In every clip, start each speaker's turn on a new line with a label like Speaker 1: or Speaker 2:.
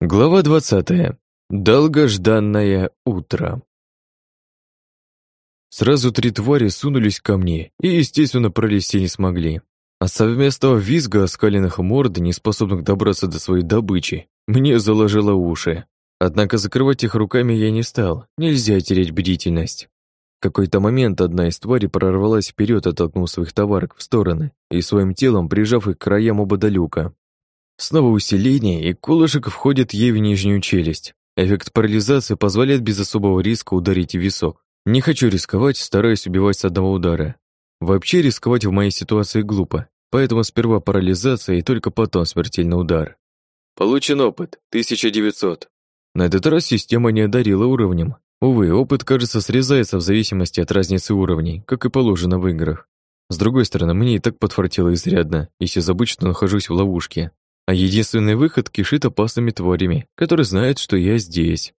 Speaker 1: Глава 20. Долгожданное утро. Сразу три твари сунулись ко мне и, естественно, пролезти не смогли. А совместного визга оскаленных морд, не способных добраться до своей добычи, мне заложило уши. Однако закрывать их руками я не стал, нельзя терять бдительность. В какой-то момент одна из тварей прорвалась вперед, оттолкнув своих товарок в стороны и своим телом прижав их к краям оба люка. Снова усиление, и колышек входит ей в нижнюю челюсть. Эффект парализации позволяет без особого риска ударить в висок. Не хочу рисковать, стараюсь убивать с одного удара. Вообще рисковать в моей ситуации глупо, поэтому сперва парализация и только потом смертельный удар. Получен опыт, 1900. На этот раз система не одарила уровнем. Увы, опыт, кажется, срезается в зависимости от разницы уровней, как и положено в играх. С другой стороны, мне и так подфартило изрядно, если забыть, что нахожусь в ловушке а единственный выход кишит опасными тварями, которые знают, что я здесь.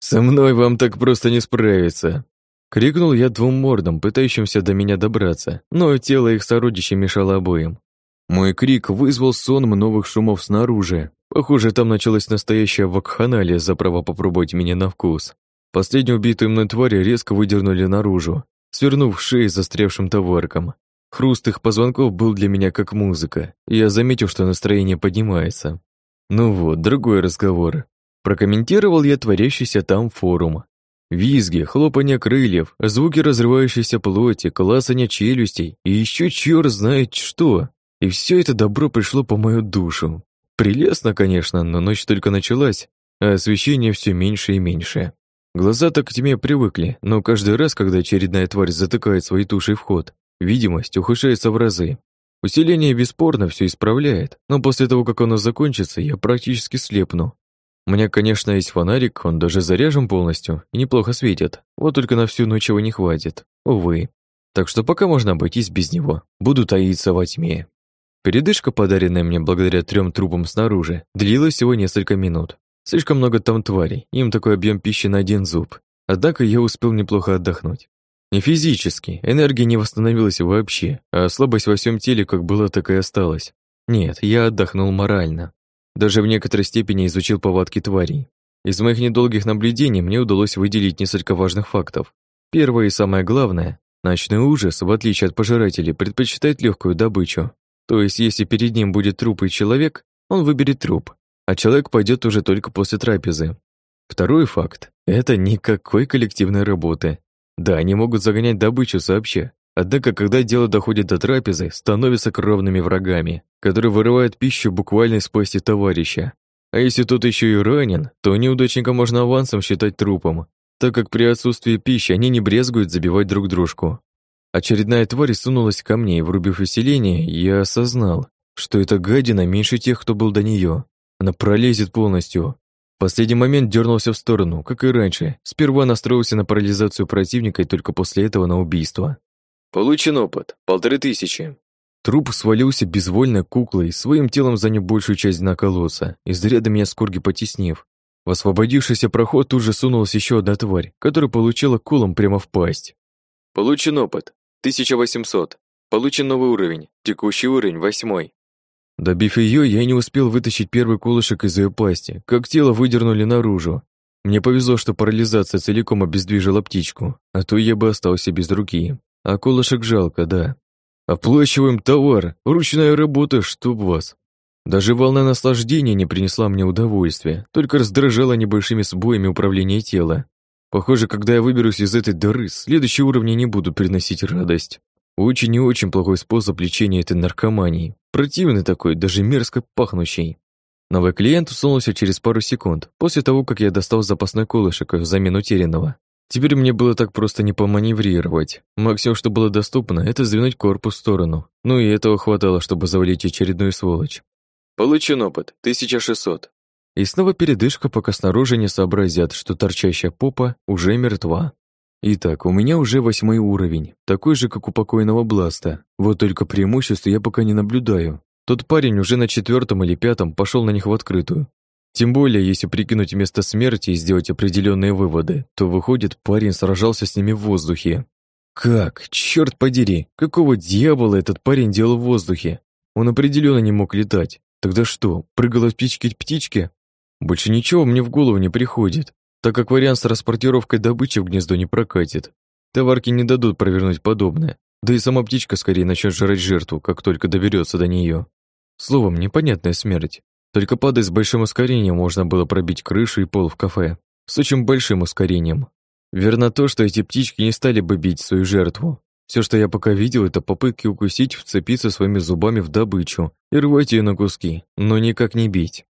Speaker 1: «Со мной вам так просто не справиться!» Крикнул я двум мордам, пытающимся до меня добраться, но тело их сородичей мешало обоим. Мой крик вызвал сон новых шумов снаружи. Похоже, там началась настоящая вакханалия за право попробовать меня на вкус. Последнюю убитую мной тварь резко выдернули наружу, свернув шеи застрявшим товарком. Хруст их позвонков был для меня как музыка, я заметил, что настроение поднимается. Ну вот, другой разговор. Прокомментировал я творящийся там форум. Визги, хлопанье крыльев, звуки разрывающейся плоти, классания челюстей и еще черт знает что. И все это добро пришло по мою душу. Прелестно, конечно, но ночь только началась, а освещение все меньше и меньше. Глаза так к тьме привыкли, но каждый раз, когда очередная тварь затыкает своей тушей вход, Видимость ухудшается в разы. Усиление бесспорно все исправляет, но после того, как оно закончится, я практически слепну. У меня, конечно, есть фонарик, он даже заряжен полностью и неплохо светит. Вот только на всю ночь его не хватит. Увы. Так что пока можно обойтись без него. Буду таиться во тьме. Передышка, подаренная мне благодаря трем трупам снаружи, длилась всего несколько минут. Слишком много там тварей, им такой объем пищи на один зуб. Однако я успел неплохо отдохнуть. Не физически, энергия не восстановилась вообще, а слабость во всем теле как была, так и осталась. Нет, я отдохнул морально. Даже в некоторой степени изучил повадки тварей. Из моих недолгих наблюдений мне удалось выделить несколько важных фактов. Первое и самое главное, ночной ужас, в отличие от пожирателей, предпочитает легкую добычу. То есть, если перед ним будет труп и человек, он выберет труп, а человек пойдет уже только после трапезы. Второй факт – это никакой коллективной работы. Да, они могут загонять добычу сообща, однако, когда дело доходит до трапезы, становятся кровными врагами, которые вырывают пищу буквально из пасти товарища. А если тот еще и ранен, то неудачника можно авансом считать трупом, так как при отсутствии пищи они не брезгуют забивать друг дружку. Очередная тварь сунулась ко мне, и, врубив усиление, я осознал, что эта гадина меньше тех, кто был до нее. Она пролезет полностью, последний момент дернулся в сторону, как и раньше. Сперва настроился на парализацию противника и только после этого на убийство. Получен опыт. Полторы тысячи. Труп свалился безвольной куклой, своим телом заняв большую часть дна колодца, изрядно меня с корги потеснив. В освободившийся проход тут же сунулась еще одна тварь, которая получила кулом прямо в пасть. Получен опыт. 1800. Получен новый уровень. Текущий уровень восьмой. Добив ее, я не успел вытащить первый колышек из ее пасти, как тело выдернули наружу. Мне повезло, что парализация целиком обездвижила птичку, а то я бы остался без руки. А колышек жалко, да. Оплачиваем товар, ручная работа, чтоб вас. Даже волна наслаждения не принесла мне удовольствия, только раздражала небольшими сбоями управления тела. Похоже, когда я выберусь из этой дыры, следующие уровни не будут приносить радость. Очень и очень плохой способ лечения этой наркомании. Противный такой, даже мерзко пахнущий. Новый клиент усунулся через пару секунд, после того, как я достал запасной колышек взамен утерянного. Теперь мне было так просто не поманеврировать. Максимум, что было доступно, это сдвинуть корпус в сторону. Ну и этого хватало, чтобы завалить очередную сволочь. Получен опыт, 1600. И снова передышка, пока снаружи не сообразят, что торчащая попа уже мертва. Итак, у меня уже восьмой уровень, такой же, как у покойного Бласта. Вот только преимуществ я пока не наблюдаю. Тот парень уже на четвертом или пятом пошел на них в открытую. Тем более, если прикинуть место смерти и сделать определенные выводы, то выходит, парень сражался с ними в воздухе. Как? Черт подери, какого дьявола этот парень делал в воздухе? Он определенно не мог летать. Тогда что, прыгал от птички к? Больше ничего мне в голову не приходит, так как вариант с транспортировкой добычи в гнездо не прокатит. Товарки не дадут провернуть подобное, да и сама птичка скорее начнет жрать жертву, как только доберется до нее. Словом, непонятная смерть. Только падая с большим ускорением можно было пробить крышу и пол в кафе. С очень большим ускорением. Верно то, что эти птички не стали бы бить свою жертву. Все, что я пока видел, это попытки укусить, вцепиться своими зубами в добычу и рвать ее на куски, но никак не бить.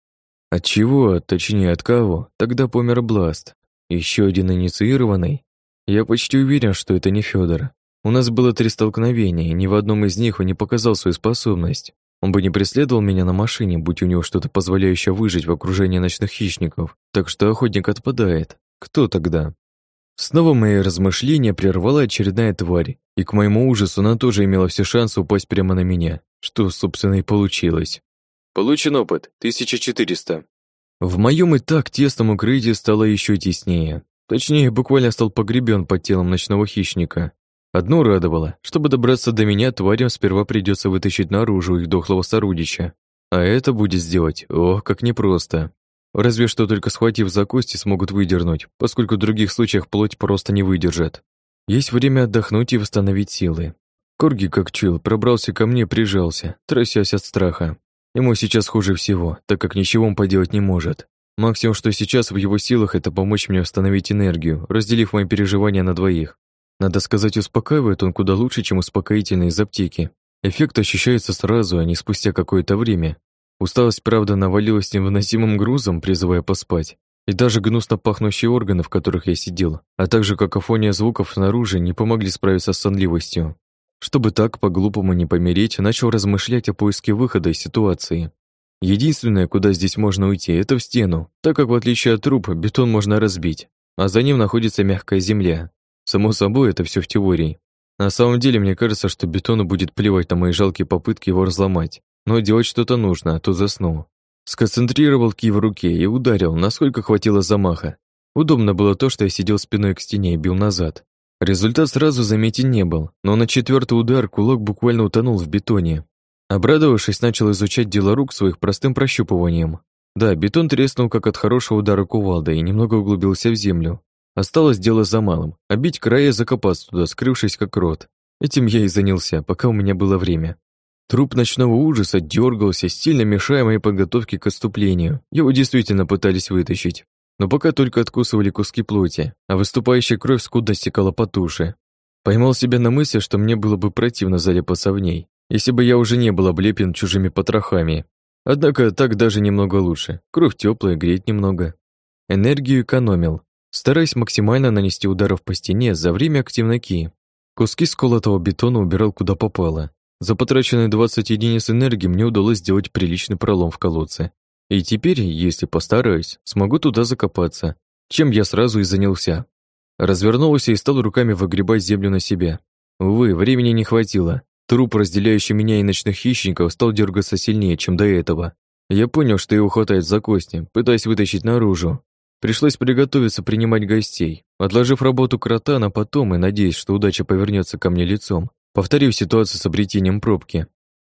Speaker 1: От чего, точнее от кого, тогда помер Бласт. Еще один инициированный. Я почти уверен, что это не Федор. У нас было три столкновения, и ни в одном из них он не показал свою способность. Он бы не преследовал меня на машине, будь у него что-то позволяющее выжить в окружении ночных хищников. Так что охотник отпадает. Кто тогда? Снова мои размышления прервала очередная тварь, и к моему ужасу она тоже имела все шансы упасть прямо на меня, что, собственно, и получилось. Получен опыт, 1400. В моем и так тесном укрытии стало еще теснее. Точнее, буквально стал погребен под телом ночного хищника. Одно радовало, чтобы добраться до меня, тварям сперва придется вытащить наружу их дохлого сородича. А это будет сделать, ох, как непросто. Разве что только схватив за кости смогут выдернуть, поскольку в других случаях плоть просто не выдержит. Есть время отдохнуть и восстановить силы. Корги, как чуял, пробрался ко мне, прижался, трясясь от страха. Ему сейчас хуже всего, так как ничего он поделать не может. Максимум, что сейчас в его силах, это помочь мне восстановить энергию, разделив мои переживания на двоих. Надо сказать, успокаивает он куда лучше, чем успокоительные из аптеки. Эффект ощущается сразу, а не спустя какое-то время. Усталость, правда, навалилась невыносимым грузом, призывая поспать. И даже гнусно пахнущие органы, в которых я сидел, а также какофония звуков снаружи не помогли справиться с сонливостью. Чтобы так, по-глупому не помереть, начал размышлять о поиске выхода из ситуации. Единственное, куда здесь можно уйти, это в стену, так как в отличие от труб, бетон можно разбить, а за ним находится мягкая земля. Само собой, это все в теории. На самом деле, мне кажется, что бетону будет плевать на мои жалкие попытки его разломать, но делать что-то нужно, а то засну. Сконцентрировал ки в руке и ударил, насколько хватило замаха. Удобно было то, что я сидел спиной к стене и бил назад. Результат сразу заметен не был, но на четвертый удар кулак буквально утонул в бетоне. Обрадовавшись, начал изучать дело рук своих простым прощупыванием. Да, бетон треснул, как от хорошего удара кувалда, и немного углубился в землю. Осталось дело за малым – обить края и закопаться туда, скрывшись как рот. Этим я и занялся, пока у меня было время. Труп ночного ужаса дергался, сильно мешая моей подготовке к отступлению. Его действительно пытались вытащить но пока только откусывали куски плоти, а выступающая кровь скудно стекала по туше. Поймал себя на мысли, что мне было бы противно заляпаться в ней, если бы я уже не был облеплен чужими потрохами. Однако так даже немного лучше. Кровь теплая, греть немного. Энергию экономил, стараясь максимально нанести ударов по стене за время активной ки. Куски сколотого бетона убирал куда попало. За потраченные 20 единиц энергии мне удалось сделать приличный пролом в колодце, и теперь, если постараюсь, смогу туда закопаться, чем я сразу и занялся. Развернулся и стал руками выгребать землю на себя. Увы, времени не хватило. Труп, разделяющий меня и ночных хищников, стал дергаться сильнее, чем до этого. Я понял, что его хватает за кости, пытаясь вытащить наружу. Пришлось приготовиться принимать гостей, отложив работу крота на потом и надеясь, что удача повернется ко мне лицом, повторив ситуацию с обретением пробки.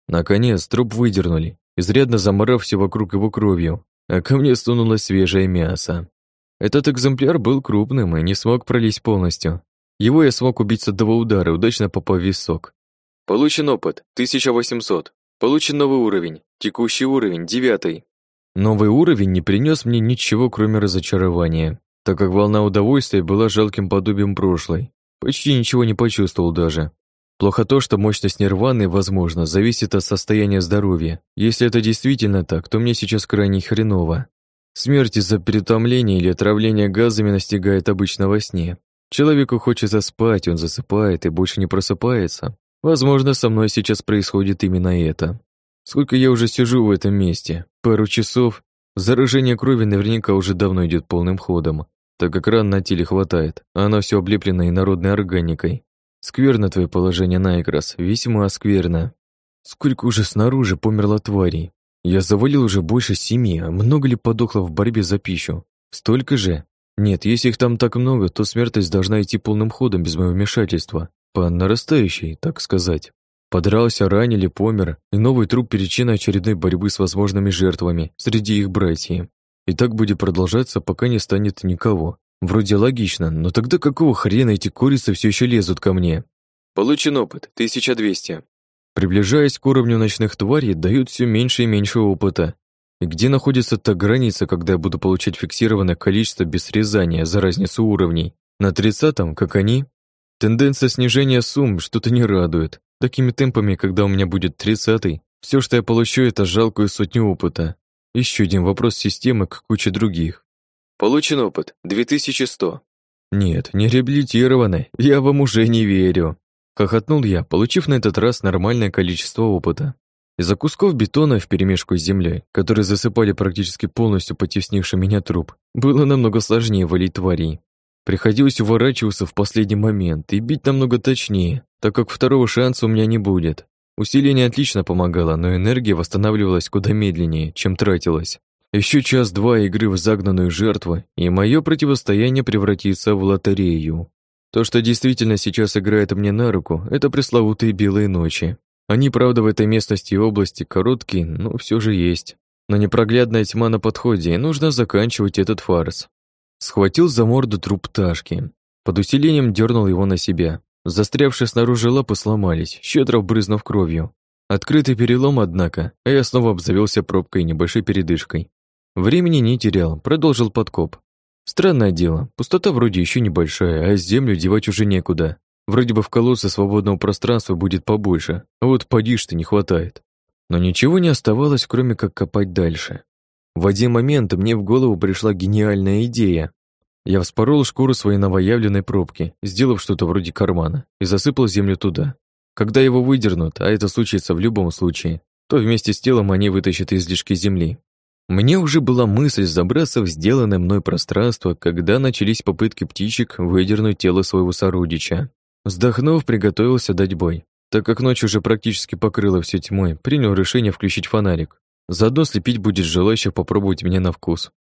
Speaker 1: Наконец, труп выдернули, изрядно заморав все вокруг его кровью, а ко мне сунулось свежее мясо. Этот экземпляр был крупным и не смог пролезть полностью. Его я смог убить с одного удара, удачно попав в висок. Получен опыт, 1800. Получен новый уровень, текущий уровень, девятый. Новый уровень не принес мне ничего, кроме разочарования, так как волна удовольствия была жалким подобием прошлой. Почти ничего не почувствовал даже. Плохо то, что мощность нирваны, возможно, зависит от состояния здоровья. Если это действительно так, то мне сейчас крайне хреново. Смерть из-за переутомления или отравления газами настигает обычно во сне. Человеку хочется спать, он засыпает и больше не просыпается. Возможно, со мной сейчас происходит именно это. Сколько я уже сижу в этом месте? Пару часов. Заражение крови наверняка уже давно идет полным ходом, так как ран на теле хватает, а оно все облеплено инородной органикой. Скверно твое положение, Найграс, весьма скверно. Сколько уже снаружи померло тварей? Я завалил уже больше семи, а много ли подохло в борьбе за пищу? Столько же? Нет, если их там так много, то смертность должна идти полным ходом без моего вмешательства. По нарастающей, так сказать. Подрался, ранили, помер, и новый труп причина очередной борьбы с возможными жертвами среди их братьев. И так будет продолжаться, пока не станет никого. Вроде логично, но тогда какого хрена эти курицы все еще лезут ко мне? Получен опыт, 1200. Приближаясь к уровню ночных тварей, дают все меньше и меньше опыта. И где находится та граница, когда я буду получать фиксированное количество без срезания за разницу уровней? На тридцатом, как они? Тенденция снижения сумм что-то не радует. Такими темпами, когда у меня будет тридцатый, все, что я получу, это жалкую сотню опыта. Еще один вопрос системы к куче других. Получен опыт, 2100. Нет, не реабилитированы, я вам уже не верю. Хохотнул я, получив на этот раз нормальное количество опыта. Из-за кусков бетона вперемешку с землей, которые засыпали практически полностью потеснивший меня труп, было намного сложнее валить тварей. Приходилось уворачиваться в последний момент и бить намного точнее, так как второго шанса у меня не будет. Усиление отлично помогало, но энергия восстанавливалась куда медленнее, чем тратилась. Еще час-два игры в загнанную жертву, и мое противостояние превратится в лотерею. То, что действительно сейчас играет мне на руку, это пресловутые белые ночи. Они, правда, в этой местности и области короткие, но все же есть. Но непроглядная тьма на подходе, и нужно заканчивать этот фарс. Схватил за морду труп пташки. Под усилением дернул его на себя. Застрявшие снаружи лапы сломались, щедро брызнув кровью. Открытый перелом, однако, а я снова обзавелся пробкой и небольшой передышкой. Времени не терял, продолжил подкоп. Странное дело, пустота вроде еще небольшая, а землю девать уже некуда. Вроде бы в колодце свободного пространства будет побольше, а вот поди-то не хватает. Но ничего не оставалось, кроме как копать дальше. В один момент мне в голову пришла гениальная идея. Я вспорол шкуру своей новоявленной пробки, сделав что-то вроде кармана, и засыпал землю туда. Когда его выдернут, а это случится в любом случае, то вместе с телом они вытащат излишки земли, мне уже была мысль забраться в сделанное мной пространство, когда начались попытки птичек выдернуть тело своего сородича. Вздохнув, приготовился дать бой. Так как ночь уже практически покрыла все тьмой, принял решение включить фонарик. Заодно слепить будет желающих попробовать меня на вкус.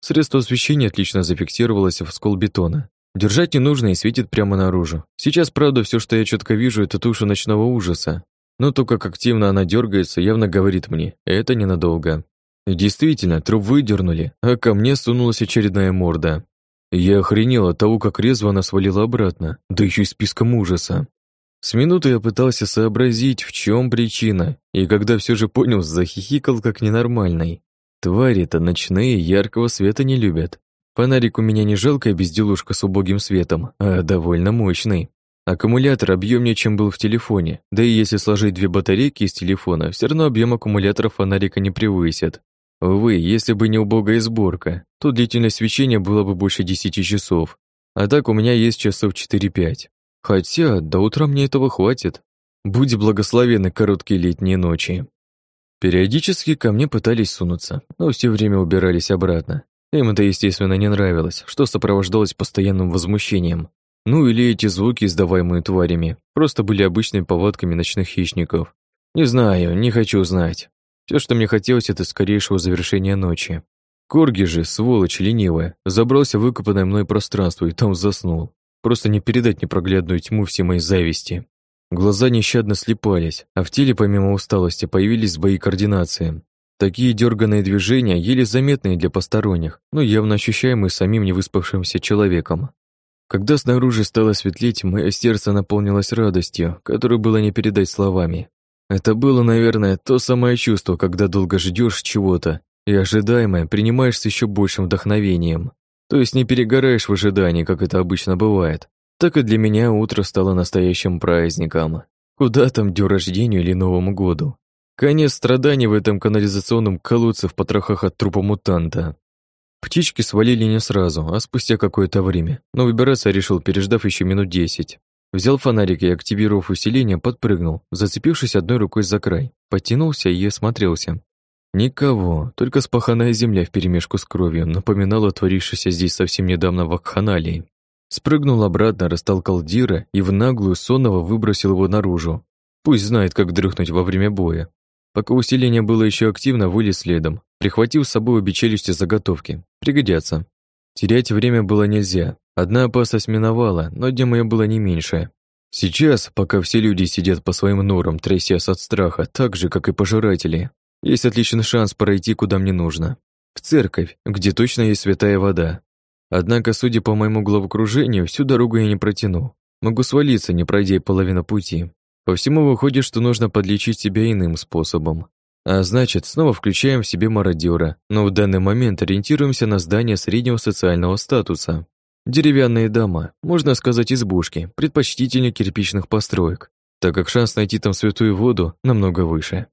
Speaker 1: Средство освещения отлично зафиксировалось в скол бетона. Держать не нужно и светит прямо наружу. Сейчас, правда, все, что я четко вижу, это туша ночного ужаса. Но то, как активно она дергается, явно говорит мне, это ненадолго. Действительно, труп выдернули, а ко мне сунулась очередная морда. Я охренел от того, как резво она свалила обратно, да еще и списком ужаса. С минуты я пытался сообразить, в чем причина, и когда все же понял, захихикал как ненормальный. Твари-то ночные яркого света не любят. Фонарик у меня не жалкая безделушка с убогим светом, а довольно мощный. Аккумулятор объемнее, чем был в телефоне, да и если сложить две батарейки из телефона, все равно объем аккумулятора фонарика не превысит. Увы, если бы не убогая сборка, то длительность свечения было бы больше 10 часов, а так у меня есть часов 4-5. Хотя до утра мне этого хватит. Будь благословены короткие летние ночи. Периодически ко мне пытались сунуться, но все время убирались обратно. Им это, естественно, не нравилось, что сопровождалось постоянным возмущением. Ну или эти звуки, издаваемые тварями, просто были обычными повадками ночных хищников. Не знаю, не хочу знать. Все, что мне хотелось, это скорейшего завершения ночи. Корги же, сволочь ленивая, забрался в выкопанное мной пространство и там заснул. Просто не передать непроглядную тьму всей моей зависти. Глаза нещадно слепались, а в теле помимо усталости появились сбои координации. Такие дерганные движения, еле заметные для посторонних, но явно ощущаемые самим невыспавшимся человеком. Когда снаружи стало светлеть, мое сердце наполнилось радостью, которую было не передать словами. Это было, наверное, то самое чувство, когда долго ждешь чего-то, и ожидаемое принимаешь с еще большим вдохновением. То есть не перегораешь в ожидании, как это обычно бывает. Так и для меня утро стало настоящим праздником. Куда там дню рождению или Новому году? Конец страданий в этом канализационном колодце в потрохах от трупа мутанта. Птички свалили не сразу, а спустя какое-то время, но выбираться решил, переждав еще минут десять. Взял фонарик и, активировав усиление, подпрыгнул, зацепившись одной рукой за край, подтянулся и осмотрелся. Никого, только спаханная земля вперемешку с кровью напоминала творившееся здесь совсем недавно вакханалии. Спрыгнул обратно, растолкал Дира и в наглую сонного выбросил его наружу. Пусть знает, как дрыхнуть во время боя. Пока усиление было еще активно, вылез следом, прихватил с собой обе челюсти заготовки. Пригодятся. Терять время было нельзя, Одна опасность миновала, но дня моя была не меньше. Сейчас, пока все люди сидят по своим норам, трясясь от страха, так же, как и пожиратели, есть отличный шанс пройти, куда мне нужно. в церковь, где точно есть святая вода. Однако, судя по моему головокружению, всю дорогу я не протяну. Могу свалиться, не пройдя половину пути. По всему выходит, что нужно подлечить себя иным способом. А значит, снова включаем в себе мародера, но в данный момент ориентируемся на здания среднего социального статуса. Деревянные дома, можно сказать избушки, предпочтительнее кирпичных построек, так как шанс найти там святую воду намного выше.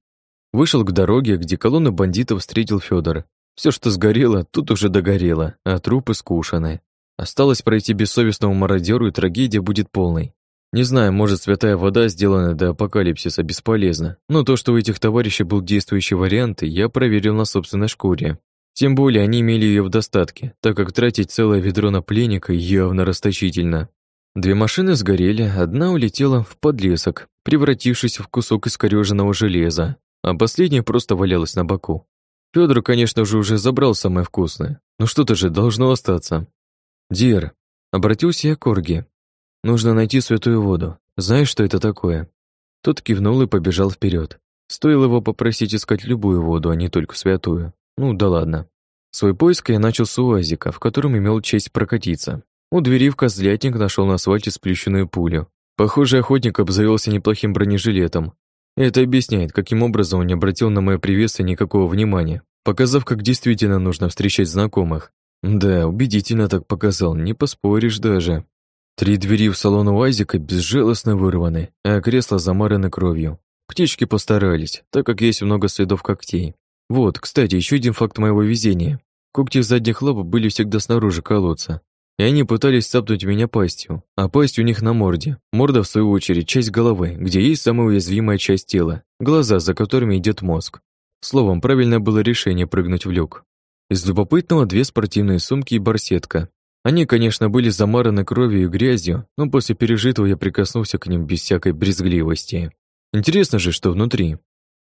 Speaker 1: Вышел к дороге, где колонну бандитов встретил Федор. Все, что сгорело, тут уже догорело, а трупы скушены. Осталось пройти бессовестному мародеру, и трагедия будет полной. Не знаю, может, святая вода, сделанная до апокалипсиса, бесполезна, но то, что у этих товарищей был действующий вариант, я проверил на собственной шкуре. Тем более они имели ее в достатке, так как тратить целое ведро на пленника явно расточительно. Две машины сгорели, одна улетела в подлесок, превратившись в кусок искорёженного железа, а последняя просто валялась на боку. Федор, конечно же, уже забрал самое вкусное, но что-то же должно остаться. «Дир», — обратился я к Орге, — «нужно найти святую воду. Знаешь, что это такое?» Тот кивнул и побежал вперед. Стоило его попросить искать любую воду, а не только святую. Ну да ладно. Свой поиск я начал с УАЗика, в котором имел честь прокатиться. У двери в козлятник нашел на асфальте сплющенную пулю. Похоже, охотник обзавелся неплохим бронежилетом. Это объясняет, каким образом он не обратил на мое приветствие никакого внимания, показав, как действительно нужно встречать знакомых. Да, убедительно так показал, не поспоришь даже. Три двери в салон УАЗика безжалостно вырваны, а кресла замараны кровью. Птички постарались, так как есть много следов когтей. Вот, кстати, еще один факт моего везения. Когти задних лап были всегда снаружи колодца, и они пытались цапнуть меня пастью, а пасть у них на морде. Морда, в свою очередь, часть головы, где есть самая уязвимая часть тела, глаза, за которыми идет мозг. Словом, правильное было решение прыгнуть в люк. Из любопытного две спортивные сумки и барсетка. Они, конечно, были замараны кровью и грязью, но после пережитого я прикоснулся к ним без всякой брезгливости. Интересно же, что внутри.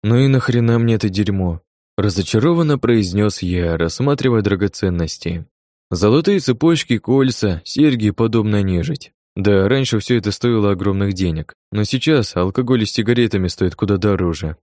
Speaker 1: Ну и нахрена мне это дерьмо? Разочарованно произнес я, рассматривая драгоценности. Золотые цепочки, кольца, серьги и подобная нежить. Да, раньше все это стоило огромных денег, но сейчас алкоголь с сигаретами стоит куда дороже.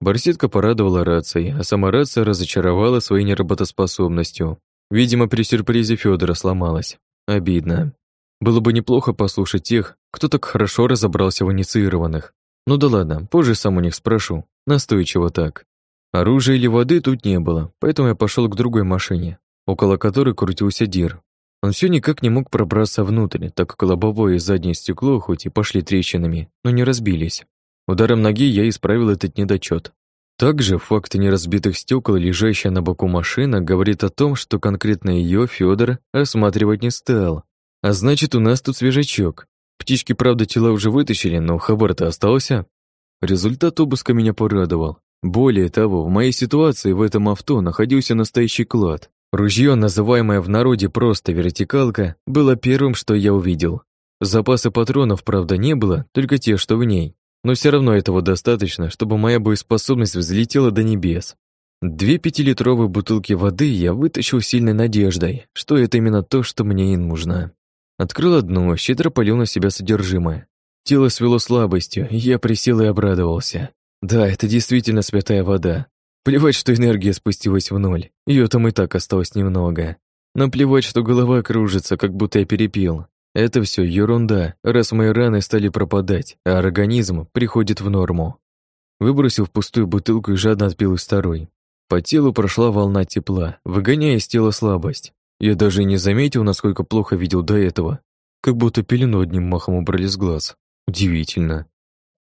Speaker 1: Барсетка порадовала рацией, а сама рация разочаровала своей неработоспособностью. Видимо, при сюрпризе Федора сломалась. Обидно. Было бы неплохо послушать тех, кто так хорошо разобрался в инициированных. Ну да ладно, позже сам у них спрошу. Настойчиво так. Оружия или воды тут не было, поэтому я пошел к другой машине, около которой крутился Дир. Он все никак не мог пробраться внутрь, так как лобовое и заднее стекло хоть и пошли трещинами, но не разбились. Ударом ноги я исправил этот недочет. Также факт неразбитых стекол, лежащая на боку машина, говорит о том, что конкретно ее Федор осматривать не стал. А значит, у нас тут свежачок. Птички, правда, тела уже вытащили, но хабар-то остался. Результат обыска меня порадовал. Более того, в моей ситуации в этом авто находился настоящий клад. Ружье, называемое в народе просто вертикалка, было первым, что я увидел. Запасы патронов, правда, не было, только те, что в ней. Но все равно этого достаточно, чтобы моя боеспособность взлетела до небес. Две пятилитровые бутылки воды я вытащил сильной надеждой, что это именно то, что мне и нужно. Открыл одну, щедро полил на себя содержимое. Тело свело слабостью, я присел и обрадовался. Да, это действительно святая вода. Плевать, что энергия спустилась в ноль. Ее там и так осталось немного. Но плевать, что голова кружится, как будто я перепил. Это все ерунда, раз мои раны стали пропадать, а организм приходит в норму. Выбросил в пустую бутылку и жадно отпил из второй. По телу прошла волна тепла, выгоняя из тела слабость. Я даже не заметил, насколько плохо видел до этого. Как будто пелену одним махом убрали с глаз. Удивительно.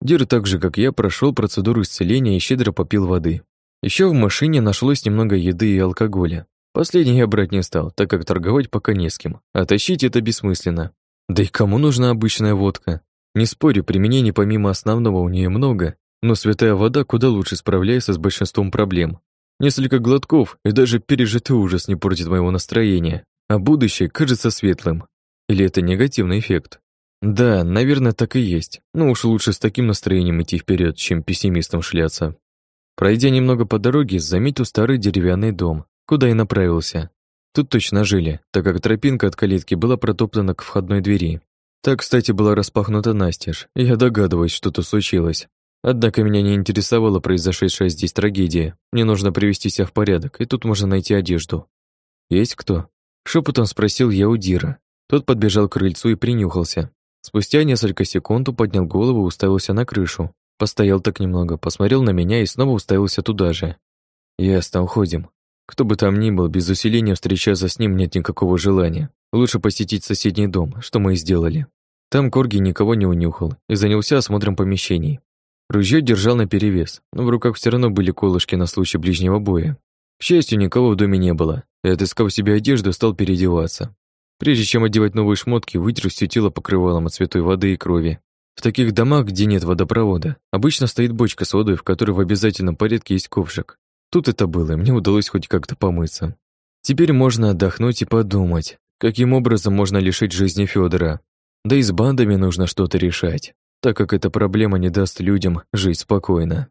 Speaker 1: Дир так же, как я, прошел процедуру исцеления и щедро попил воды. Еще в машине нашлось немного еды и алкоголя. Последний я брать не стал, так как торговать пока не с кем, а тащить это бессмысленно. Да и кому нужна обычная водка? Не спорю, применений помимо основного у нее много, но святая вода куда лучше справляется с большинством проблем. Несколько глотков, и даже пережитый ужас не портит моего настроения, а будущее кажется светлым. Или это негативный эффект? Да, наверное, так и есть. Но уж лучше с таким настроением идти вперед, чем пессимистом шляться. Пройдя немного по дороге, заметил старый деревянный дом, куда и направился. Тут точно жили, так как тропинка от калитки была протоптана к входной двери. Так, кстати, была распахнута настежь, я догадываюсь, что тут случилось. Однако меня не интересовала произошедшая здесь трагедия. Мне нужно привести себя в порядок, и тут можно найти одежду. «Есть кто?» Шепотом спросил я у Дира. Тот подбежал к крыльцу и принюхался. Спустя несколько секунд поднял голову и уставился на крышу. Постоял так немного, посмотрел на меня и снова уставился туда же. «Ясно, уходим. Кто бы там ни был, без усиления встречаться с ним нет никакого желания. Лучше посетить соседний дом, что мы и сделали. Там Корги никого не унюхал и занялся осмотром помещений. Ружье держал наперевес, но в руках все равно были колышки на случай ближнего боя. К счастью, никого в доме не было, и, отыскав себе одежду, стал переодеваться. Прежде чем одевать новые шмотки, вытер все тело покрывалом от святой воды и крови. В таких домах, где нет водопровода, обычно стоит бочка с водой, в которой в обязательном порядке есть ковшик. Тут это было, и мне удалось хоть как-то помыться. Теперь можно отдохнуть и подумать, каким образом можно лишить жизни Федора. Да и с бандами нужно что-то решать так как эта проблема не даст людям жить спокойно.